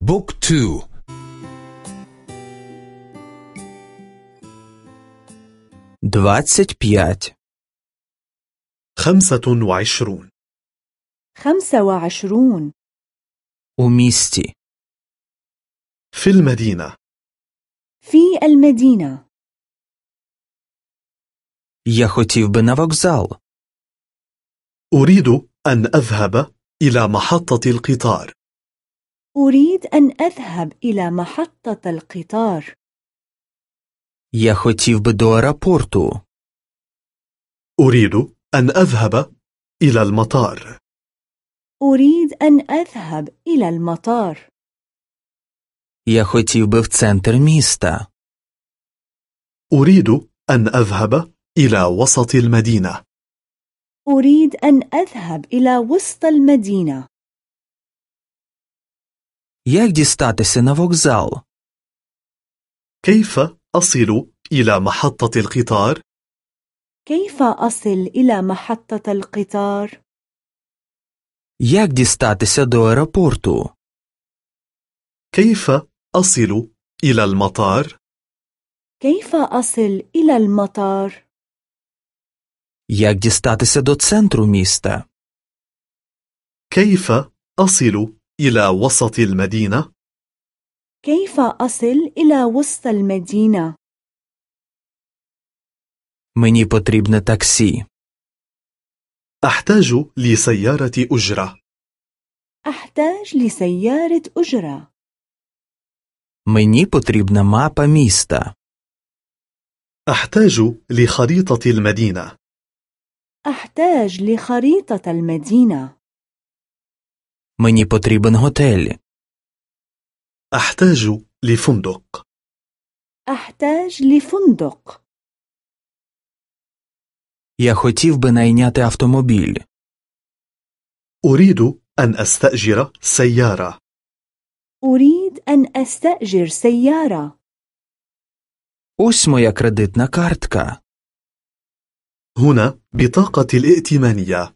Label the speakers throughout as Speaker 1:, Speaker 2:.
Speaker 1: بوك تو
Speaker 2: двадцать пять
Speaker 3: خمسة وعشرون
Speaker 4: خمسة وعشرون
Speaker 2: у місті
Speaker 3: في المدينة
Speaker 4: في المدينة
Speaker 2: Я хотів би на вокзал.
Speaker 3: أريد أن أذهب إلى محطة القطار
Speaker 4: أريد أن أذهب إلى محطة القطار
Speaker 2: Я хотів би до аеропорту.
Speaker 3: أريد أن أذهب إلى المطار
Speaker 4: أريد أن أذهب إلى المطار
Speaker 2: Я хотів би в центр міста.
Speaker 3: أريد أن أذهب إلى وسط المدينة
Speaker 4: أريد أن أذهب إلى وسط المدينة
Speaker 2: Як дістатися на вокзал?
Speaker 3: كيف أصل إلى محطة القطار؟
Speaker 4: كيف أصل إلى محطة القطار؟
Speaker 2: Як дістатися до аеропорту?
Speaker 3: كيف أصل إلى المطار؟
Speaker 4: كيف أصل إلى المطار؟
Speaker 2: Як дістатися до центру міста?
Speaker 3: كيف أصل إلى وسط المدينة؟
Speaker 4: كيف أصل إلى وسط المدينة؟
Speaker 2: Мені потрібне таксі.
Speaker 3: أحتاج لسيارة أجرة
Speaker 4: أحتاج لسيارة أجرة
Speaker 2: Мені потрібна мапа міста.
Speaker 3: أحتاج لخريطة المدينة
Speaker 4: أحتاج لخريطة المدينة
Speaker 2: Мені потрібен готель.
Speaker 3: أحتاج لفندق
Speaker 4: أحتاج لفندق
Speaker 2: Я хотів би найняти автомобіль.
Speaker 3: أريد أن أستأجر سيارة
Speaker 4: أريد أن أستأجر سيارة
Speaker 2: Ось моя кредитна картка.
Speaker 3: هنا بطاقة الائتمانية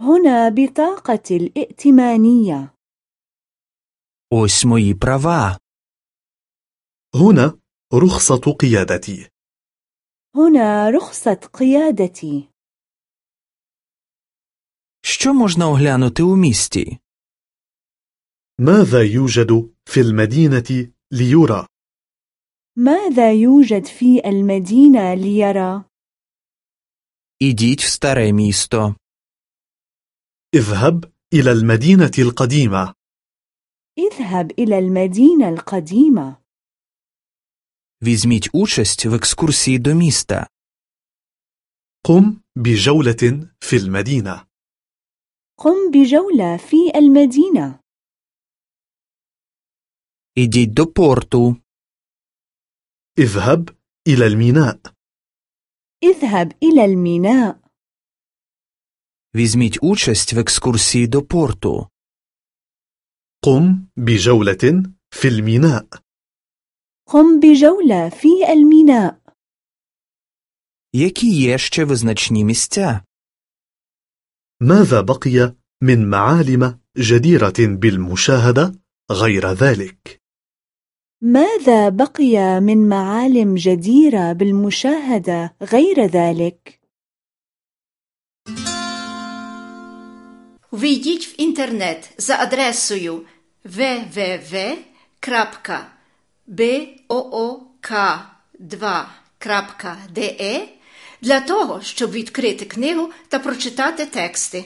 Speaker 4: هنا بطاقة الائتمانية
Speaker 2: Ось мої права.
Speaker 3: هنا رخصة قيادتي
Speaker 4: هنا رخصة قيادتي
Speaker 2: Що можна оглянути у місті?
Speaker 3: ماذا يوجد في المدينة ليرى؟
Speaker 4: ماذا يوجد في المدينة ليرى؟
Speaker 2: Ідіть в старе місто.
Speaker 3: اذهب إلى المدينة القديمة
Speaker 4: اذهب إلى المدينة القديمة
Speaker 2: Візьміть участь в екскурсії до міста.
Speaker 3: قم بجولة في المدينة
Speaker 4: قم بجولة في المدينة
Speaker 2: Ідіть до порту.
Speaker 3: اذهب إلى الميناء
Speaker 4: اذهب إلى الميناء
Speaker 2: Візьміть участь в екскурсії до порту.
Speaker 3: قم بجولة في الميناء
Speaker 4: قم بجولة في الميناء
Speaker 2: Які є ще визначні місця?
Speaker 3: ماذا بقي من معالم جديرة بالمشاهدة غير ذلك؟
Speaker 4: ماذا بقي من معالم جديرة بالمشاهدة غير ذلك؟
Speaker 5: Ввійдіть в інтернет за адресою www.book2.de для того, щоб відкрити книгу та прочитати тексти.